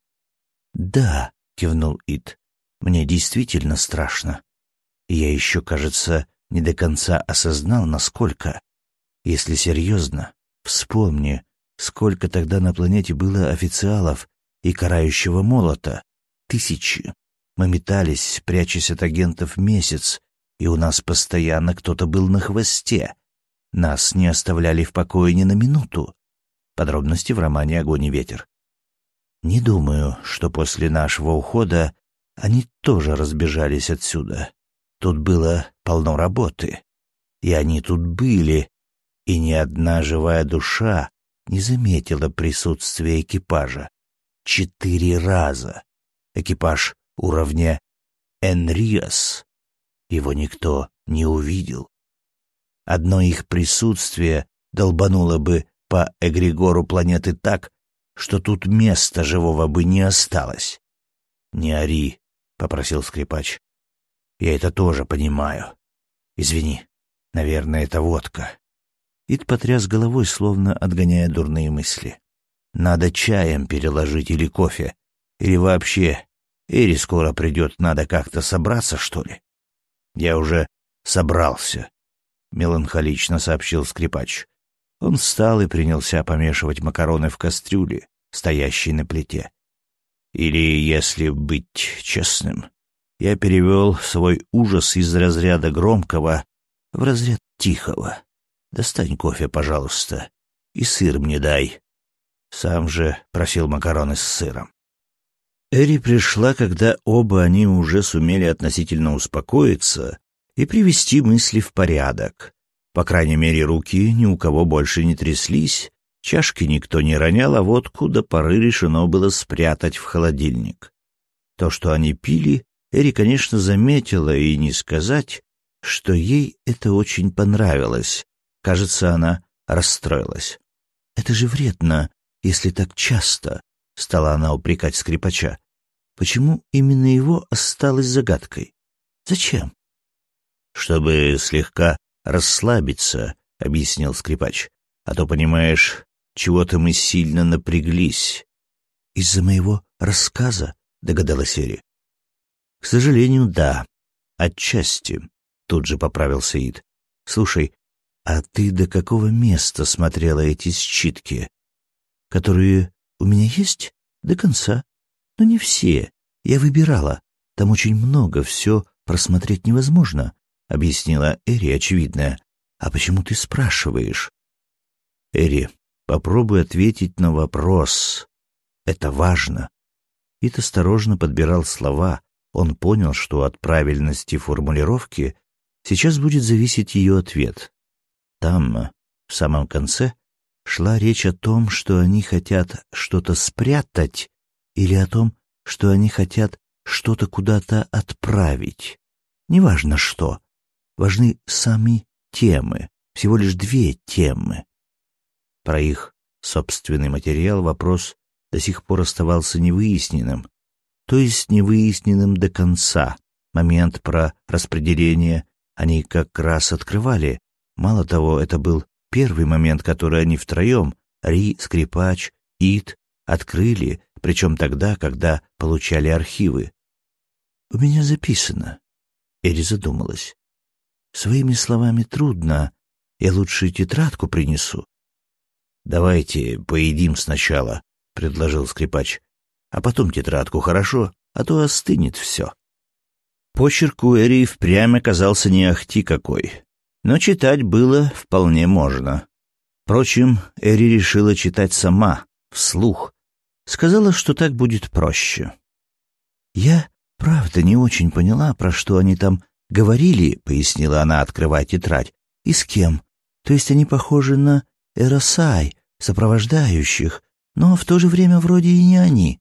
Да, кивнул Ид. Мне действительно страшно. Я еще, кажется, не до конца осознал, насколько. Если серьезно, вспомни, сколько тогда на планете было официалов и карающего молота. Тысячи. Мы метались, прячась от агентов месяц, и у нас постоянно кто-то был на хвосте. Нас не оставляли в покое ни на минуту. Подробности в романе «Огонь и ветер». Не думаю, что после нашего ухода они тоже разбежались отсюда. Тут было полно работы. И они тут были, и ни одна живая душа не заметила присутствия экипажа. Четыре раза. Экипаж уровня Энриас. Его никто не увидел. Одно их присутствие долбануло бы по эгрегору планеты так, что тут места живого бы не осталось. Не ори, попросил скрипач. Я это тоже понимаю. Извини. Наверное, это водка. Ид потряс головой, словно отгоняя дурные мысли. Надо чаем переложить или кофе. Или вообще, Эри скоро придет, надо как-то собраться, что ли? Я уже собрался, — меланхолично сообщил скрипач. Он встал и принялся помешивать макароны в кастрюле, стоящей на плите. Или, если быть честным, я перевел свой ужас из разряда громкого в разряд тихого. Достань кофе, пожалуйста, и сыр мне дай. Сам же просил макароны с сыром. Эри пришла, когда оба они уже сумели относительно успокоиться и привести мысли в порядок. По крайней мере, руки ни у кого больше не тряслись, Чашки никто не ронял, а водку до поры решено было спрятать в холодильник. То, что они пили, Эри, конечно, заметила, и не сказать, что ей это очень понравилось. Кажется, она расстроилась. «Это же вредно, если так часто», — стала она упрекать скрипача. «Почему именно его осталось загадкой? Зачем?» «Чтобы слегка расслабиться», — объяснил скрипач. «А то, понимаешь, чего-то мы сильно напряглись». «Из-за моего рассказа?» — догадалась Эри. «К сожалению, да. Отчасти», — тут же поправился Ид. «Слушай, а ты до какого места смотрела эти считки? Которые у меня есть? До конца. Но не все. Я выбирала. Там очень много, все просмотреть невозможно», — объяснила Эри очевидное. «А почему ты спрашиваешь?» «Эри, попробуй ответить на вопрос. Это важно». Ид осторожно подбирал слова, он понял, что от правильности формулировки сейчас будет зависеть ее ответ. Там, в самом конце, шла речь о том, что они хотят что-то спрятать, или о том, что они хотят что-то куда-то отправить. Неважно что. Важны сами темы, всего лишь две темы. Про их собственный материал вопрос до сих пор оставался невыясненным, то есть невыясненным до конца. Момент про распределение они как раз открывали. Мало того, это был первый момент, который они втроем, Ри, Скрипач, Ит, открыли, причем тогда, когда получали архивы. «У меня записано». Эри задумалась. «Своими словами трудно. Я лучше тетрадку принесу». «Давайте поедим сначала», — предложил скрипач а потом тетрадку, хорошо, а то остынет все. Почерк у Эри впрямь оказался не ахти какой, но читать было вполне можно. Впрочем, Эри решила читать сама, вслух. Сказала, что так будет проще. «Я, правда, не очень поняла, про что они там говорили», — пояснила она, открывая тетрадь. «И с кем? То есть они похожи на Эросай, сопровождающих, но в то же время вроде и не они.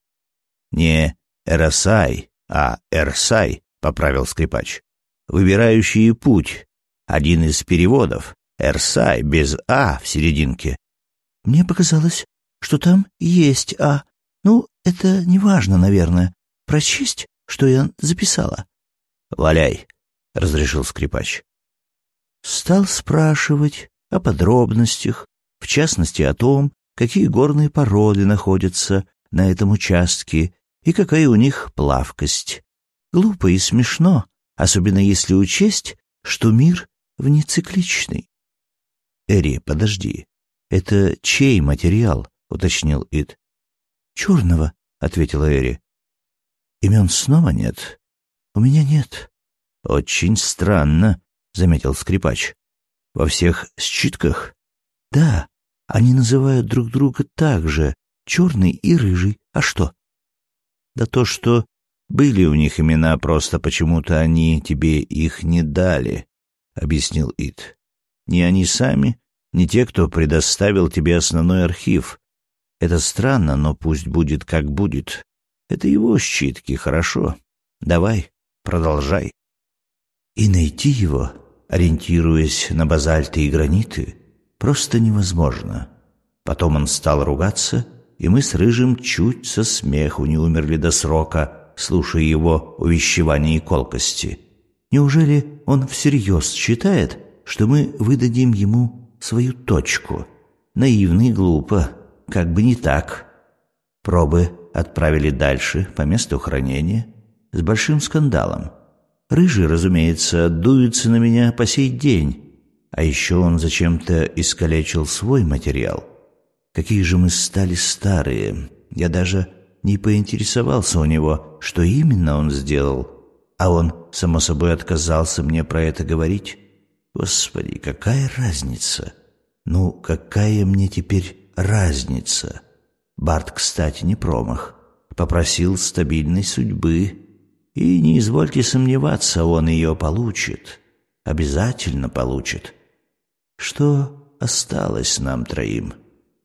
«Не Эросай, а Эрсай», — поправил скрипач. «Выбирающий путь. Один из переводов. Эрсай без «а» в серединке». «Мне показалось, что там есть «а». Ну, это не важно, наверное. Прочесть, что я записала». «Валяй», — разрешил скрипач. Стал спрашивать о подробностях, в частности о том, какие горные породы находятся на этом участке и какая у них плавкость. Глупо и смешно, особенно если учесть, что мир внецикличный. Эри, подожди. Это чей материал? уточнил Ид. Черного, ответила Эри. Имен снова нет? У меня нет. Очень странно, заметил скрипач. Во всех считках? Да, они называют друг друга так же, черный и рыжий. А что? Да то, что были у них имена, просто почему-то они тебе их не дали, — объяснил Ит. Ни они сами, ни те, кто предоставил тебе основной архив. Это странно, но пусть будет как будет. Это его щитки, хорошо. Давай, продолжай. И найти его, ориентируясь на базальты и граниты, просто невозможно. Потом он стал ругаться — и мы с Рыжим чуть со смеху не умерли до срока, слушая его увещевания и колкости. Неужели он всерьез считает, что мы выдадим ему свою точку? Наивно и глупо, как бы не так. Пробы отправили дальше, по месту хранения, с большим скандалом. Рыжий, разумеется, дуется на меня по сей день, а еще он зачем-то искалечил свой материал. Какие же мы стали старые. Я даже не поинтересовался у него, что именно он сделал. А он, само собой, отказался мне про это говорить. Господи, какая разница? Ну, какая мне теперь разница? Барт, кстати, не промах. Попросил стабильной судьбы. И не извольте сомневаться, он ее получит. Обязательно получит. Что осталось нам троим?»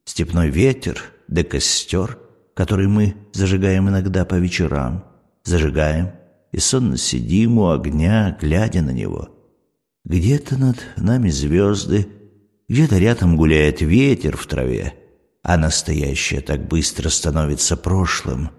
степной ветер да костер, который мы зажигаем иногда по вечерам, зажигаем и сонно сидим у огня, глядя на него. Где-то над нами звезды, где-то рядом гуляет ветер в траве, а настоящее так быстро становится прошлым,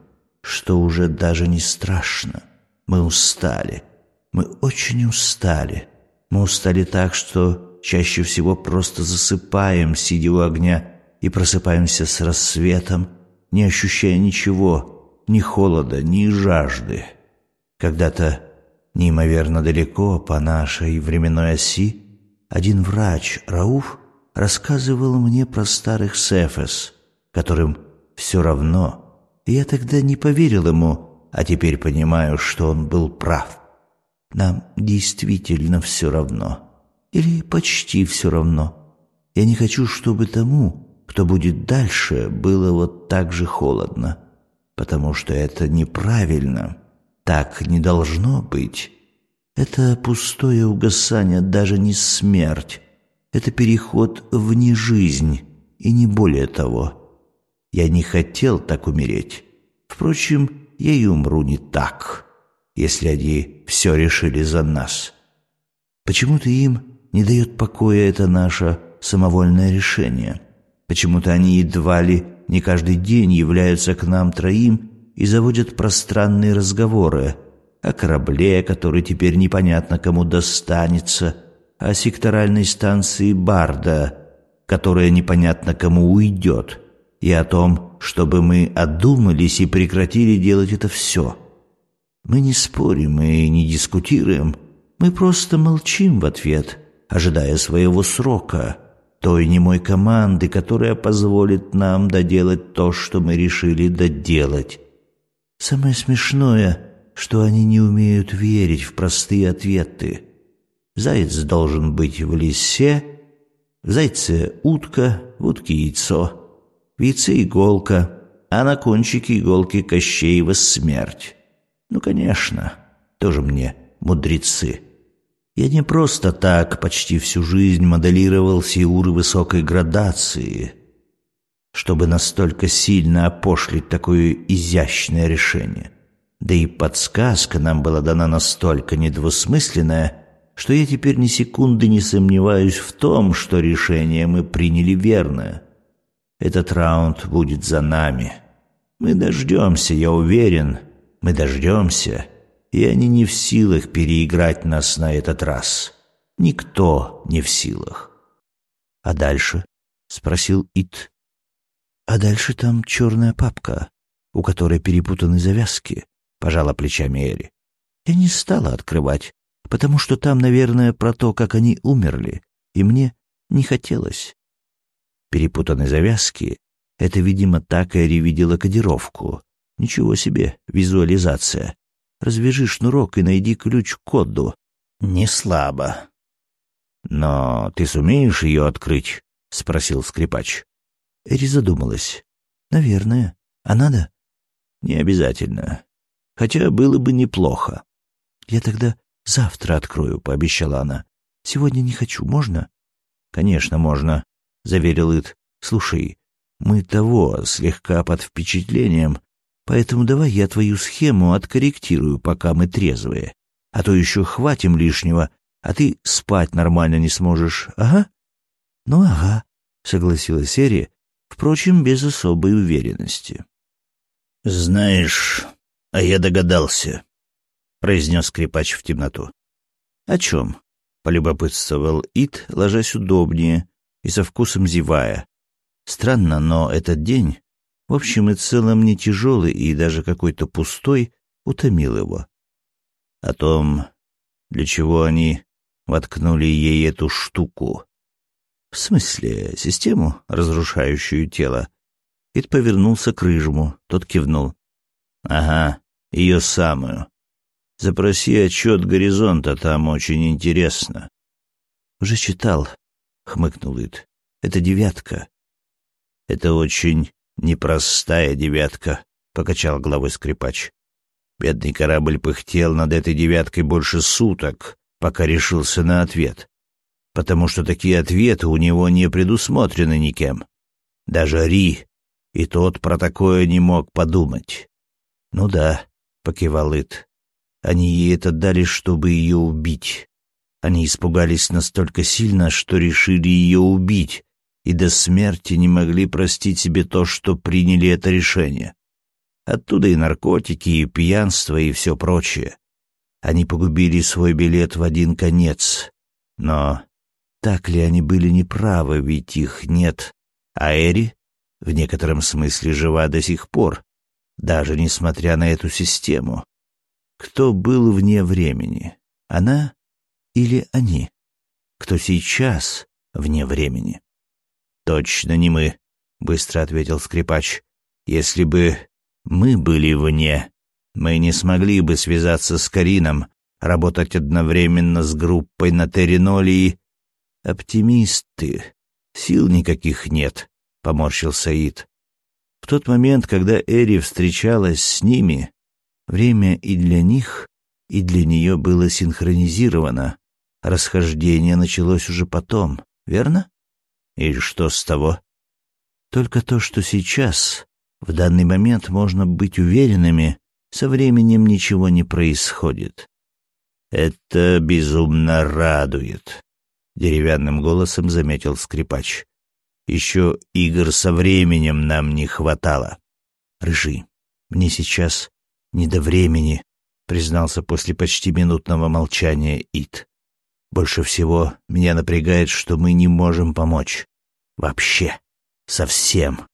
что уже даже не страшно. Мы устали. Мы очень устали. Мы устали так, что чаще всего просто засыпаем, сидя у огня, и просыпаемся с рассветом, не ощущая ничего, ни холода, ни жажды. Когда-то неимоверно далеко по нашей временной оси один врач, Рауф, рассказывал мне про старых Сефес, которым все равно. И я тогда не поверил ему, а теперь понимаю, что он был прав. Нам действительно все равно. Или почти все равно. Я не хочу, чтобы тому, кто будет дальше, было вот так же холодно. Потому что это неправильно. Так не должно быть. Это пустое угасание, даже не смерть. Это переход в нежизнь, и не более того. Я не хотел так умереть. Впрочем, я и умру не так, если они все решили за нас. Почему-то им не дает покоя это наше самовольное решение. Почему-то они едва ли не каждый день являются к нам троим и заводят пространные разговоры о корабле, который теперь непонятно кому достанется, о секторальной станции Барда, которая непонятно кому уйдет, и о том, чтобы мы одумались и прекратили делать это все. Мы не спорим и не дискутируем, мы просто молчим в ответ, ожидая своего срока, той немой команды, которая позволит нам доделать то, что мы решили доделать. Самое смешное — что они не умеют верить в простые ответы. Заяц должен быть в лесе, в зайце утка, в утке яйцо, в яйце иголка, а на кончике иголки Кощеева смерть. Ну, конечно, тоже мне мудрецы. Я не просто так почти всю жизнь моделировал сиуры высокой градации, чтобы настолько сильно опошлить такое изящное решение. Да и подсказка нам была дана настолько недвусмысленная, что я теперь ни секунды не сомневаюсь в том, что решение мы приняли верное. Этот раунд будет за нами. Мы дождемся, я уверен, мы дождемся, и они не в силах переиграть нас на этот раз. Никто не в силах. — А дальше? — спросил Ит. — А дальше там черная папка, у которой перепутаны завязки, — пожала плечами Эри. «Я не стала открывать, потому что там, наверное, про то, как они умерли, и мне не хотелось». Перепутанные завязки — это, видимо, так Эри видела кодировку. Ничего себе, визуализация. Развяжи шнурок и найди ключ к коду. Не слабо. «Но ты сумеешь ее открыть?» — спросил скрипач. Эри задумалась. «Наверное. А надо?» «Не обязательно. Хотя было бы неплохо. «Я тогда завтра открою», — пообещала она. «Сегодня не хочу, можно?» «Конечно, можно», — заверил Ит. «Слушай, мы того, слегка под впечатлением, поэтому давай я твою схему откорректирую, пока мы трезвые. А то еще хватим лишнего, а ты спать нормально не сможешь, ага?» «Ну ага», — согласилась Серия, впрочем, без особой уверенности. «Знаешь, «А я догадался», — произнес скрипач в темноту. «О чем?» — полюбопытствовал Ит, ложась удобнее и со вкусом зевая. Странно, но этот день, в общем и целом не тяжелый и даже какой-то пустой, утомил его. О том, для чего они воткнули ей эту штуку. В смысле, систему, разрушающую тело? Ит повернулся к Рыжему, тот кивнул. «Ага, ее самую. Запроси отчет горизонта, там очень интересно. Уже читал, хмыкнул Ид. Это девятка. Это очень непростая девятка, покачал головой скрипач. Бедный корабль пыхтел над этой девяткой больше суток, пока решился на ответ. Потому что такие ответы у него не предусмотрены никем. Даже Ри, и тот про такое не мог подумать. Ну да, покивал Ит. Они ей это дали, чтобы ее убить. Они испугались настолько сильно, что решили ее убить, и до смерти не могли простить себе то, что приняли это решение. Оттуда и наркотики, и пьянство, и все прочее. Они погубили свой билет в один конец. Но так ли они были неправы, ведь их нет, а Эри в некотором смысле жива до сих пор, даже несмотря на эту систему. Кто был вне времени? Она или они? Кто сейчас вне времени? Точно не мы, быстро ответил скрипач. Если бы мы были вне, мы не смогли бы связаться с Карином, работать одновременно с группой на Терринолии. Оптимисты. Сил никаких нет, поморщил Саид. В тот момент, когда Эри встречалась с ними, время и для них, и для нее было синхронизировано. Расхождение началось уже потом, верно? И что с того? Только то, что сейчас, в данный момент, можно быть уверенными, со временем ничего не происходит. Это безумно радует, деревянным голосом заметил скрипач. Еще игр со временем нам не хватало. Рыжий, мне сейчас не до времени, признался после почти минутного молчания Ит. Больше всего меня напрягает, что мы не можем помочь. Вообще. Совсем.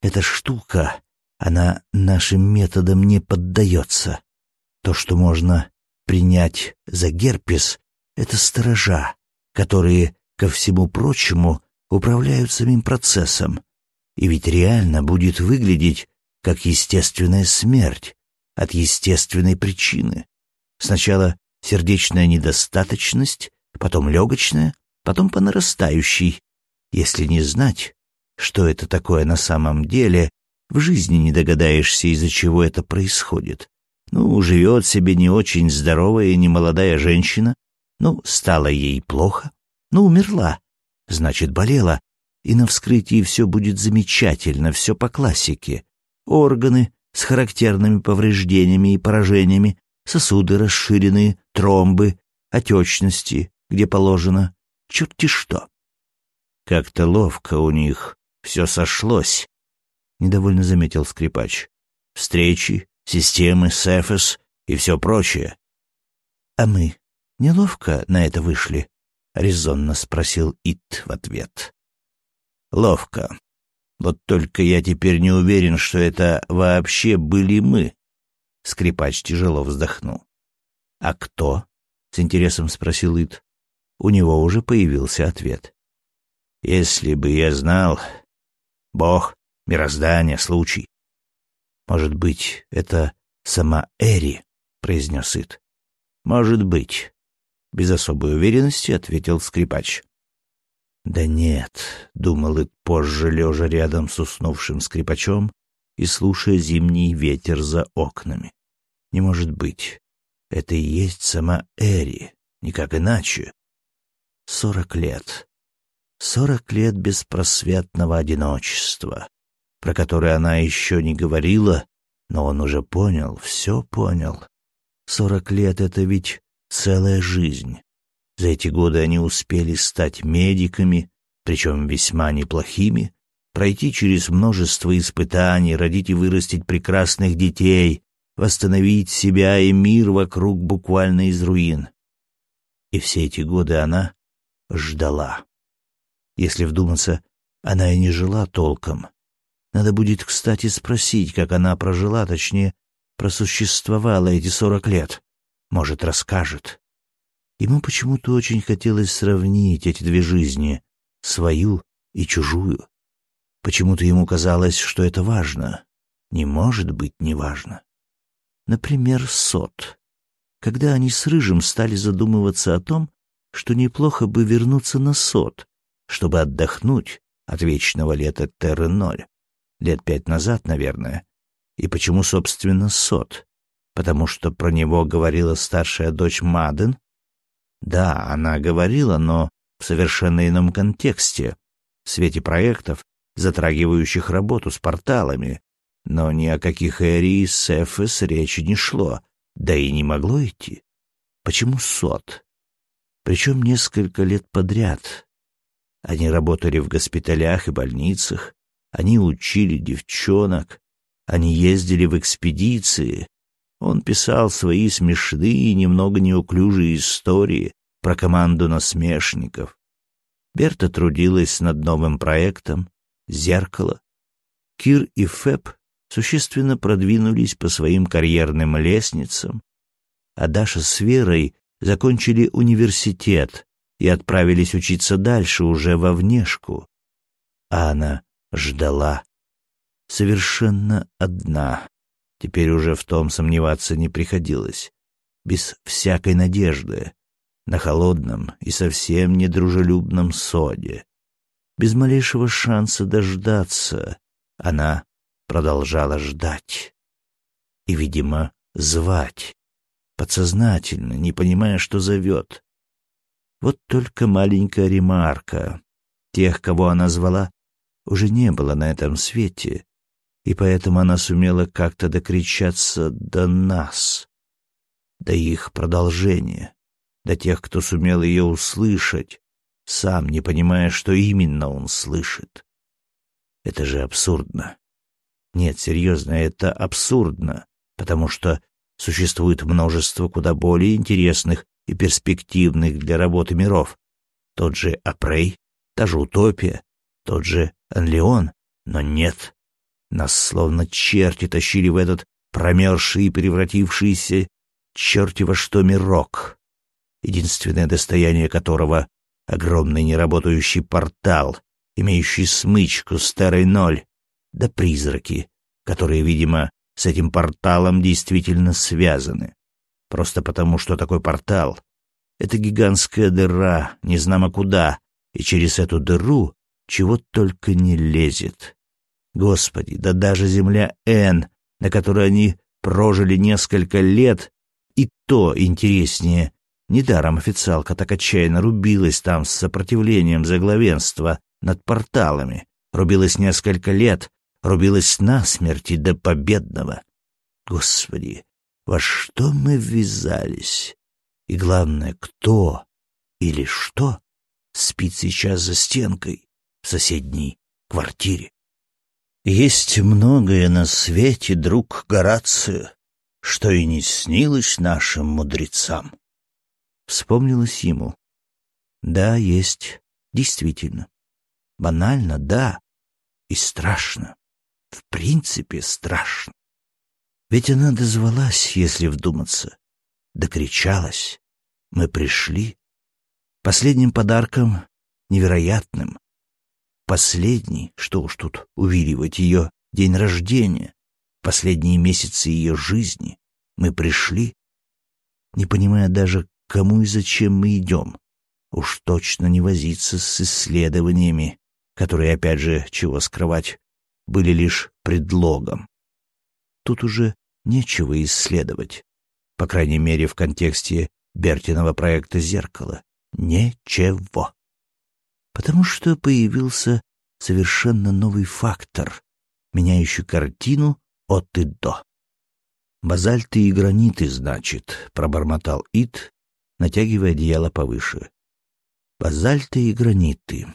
Эта штука, она нашим методам не поддается. То, что можно принять за герпес, это сторожа, которые, ко всему прочему, управляют самим процессом. И ведь реально будет выглядеть как естественная смерть от естественной причины. Сначала сердечная недостаточность, потом легочная, потом по нарастающей. Если не знать, что это такое на самом деле, в жизни не догадаешься, из-за чего это происходит. Ну, живет себе не очень здоровая и немолодая женщина, ну, стало ей плохо, ну, умерла, значит, болела, и на вскрытии все будет замечательно, все по классике. Органы с характерными повреждениями и поражениями, сосуды расширенные, тромбы, отечности, где положено, черти что. Как-то ловко у них все сошлось, — недовольно заметил скрипач. Встречи, системы, сефес и все прочее. — А мы неловко на это вышли? — резонно спросил Ит в ответ. — Ловко. Вот только я теперь не уверен, что это вообще были мы. Скрипач тяжело вздохнул. — А кто? — с интересом спросил Ит. У него уже появился ответ. — Если бы я знал... Бог, мироздание, случай. — Может быть, это сама Эри? — произнес Ит. — Может быть без особой уверенности ответил скрипач. «Да нет», — думал и позже, лежа рядом с уснувшим скрипачом и слушая зимний ветер за окнами. «Не может быть. Это и есть сама Эри, никак иначе. Сорок лет. Сорок лет беспросветного одиночества, про которое она еще не говорила, но он уже понял, все понял. Сорок лет — это ведь целая жизнь. За эти годы они успели стать медиками, причем весьма неплохими, пройти через множество испытаний, родить и вырастить прекрасных детей, восстановить себя и мир вокруг буквально из руин. И все эти годы она ждала. Если вдуматься, она и не жила толком. Надо будет, кстати, спросить, как она прожила, точнее, просуществовала эти сорок лет. Может, расскажет. Ему почему-то очень хотелось сравнить эти две жизни, свою и чужую. Почему-то ему казалось, что это важно. Не может быть неважно. Например, сот. Когда они с Рыжим стали задумываться о том, что неплохо бы вернуться на сот, чтобы отдохнуть от вечного лета Терры-Ноль. Лет пять назад, наверное. И почему, собственно, сот? потому что про него говорила старшая дочь Маден? Да, она говорила, но в совершенно ином контексте, в свете проектов, затрагивающих работу с порталами. Но ни о каких Эри и Сефес речи не шло, да и не могло идти. Почему сот? Причем несколько лет подряд. Они работали в госпиталях и больницах, они учили девчонок, они ездили в экспедиции. Он писал свои смешные, немного неуклюжие истории про команду насмешников. Берта трудилась над новым проектом «Зеркало». Кир и Фэб существенно продвинулись по своим карьерным лестницам, а Даша с Верой закончили университет и отправились учиться дальше уже во внешку. А она ждала. Совершенно одна. Теперь уже в том сомневаться не приходилось. Без всякой надежды. На холодном и совсем недружелюбном соде. Без малейшего шанса дождаться. Она продолжала ждать. И, видимо, звать. Подсознательно, не понимая, что зовет. Вот только маленькая ремарка. Тех, кого она звала, уже не было на этом свете, и поэтому она сумела как-то докричаться до нас, до их продолжения, до тех, кто сумел ее услышать, сам не понимая, что именно он слышит. Это же абсурдно. Нет, серьезно, это абсурдно, потому что существует множество куда более интересных и перспективных для работы миров. Тот же Апрей, та же Утопия, тот же Анлеон, но нет. Нас словно черти тащили в этот промерзший и превратившийся черти во что мирок, единственное достояние которого — огромный неработающий портал, имеющий смычку старой ноль, да призраки, которые, видимо, с этим порталом действительно связаны. Просто потому, что такой портал — это гигантская дыра, незнамо куда, и через эту дыру чего только не лезет. Господи, да даже земля Н, на которой они прожили несколько лет, и то интереснее. Недаром официалка так отчаянно рубилась там с сопротивлением заглавенства над порталами. Рубилась несколько лет, рубилась насмерть и до победного. Господи, во что мы ввязались? И главное, кто или что спит сейчас за стенкой? в соседней квартире. Есть многое на свете, друг Горацио, что и не снилось нашим мудрецам. Вспомнилось ему. Да, есть, действительно. Банально, да, и страшно. В принципе, страшно. Ведь она дозвалась, если вдуматься, докричалась. Мы пришли. Последним подарком, невероятным, Последний, что уж тут увиливать ее, день рождения, последние месяцы ее жизни. Мы пришли, не понимая даже, кому и зачем мы идем. Уж точно не возиться с исследованиями, которые, опять же, чего скрывать, были лишь предлогом. Тут уже нечего исследовать, по крайней мере, в контексте Бертиного проекта «Зеркало». Ничего потому что появился совершенно новый фактор, меняющий картину от и до. «Базальты и граниты, значит», — пробормотал Ит, натягивая одеяло повыше. «Базальты и граниты,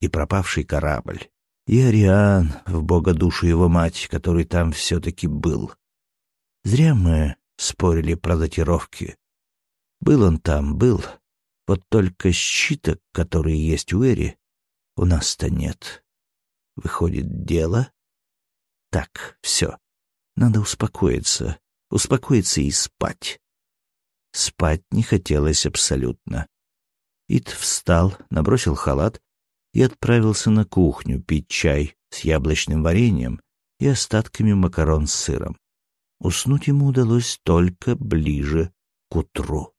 и пропавший корабль, и Ариан, в бога душу его мать, который там все-таки был. Зря мы спорили про датировки. Был он там, был, вот только щиток, которые есть у Эри, у нас-то нет. Выходит, дело? Так, все. Надо успокоиться. Успокоиться и спать. Спать не хотелось абсолютно. Ит встал, набросил халат и отправился на кухню пить чай с яблочным вареньем и остатками макарон с сыром. Уснуть ему удалось только ближе к утру.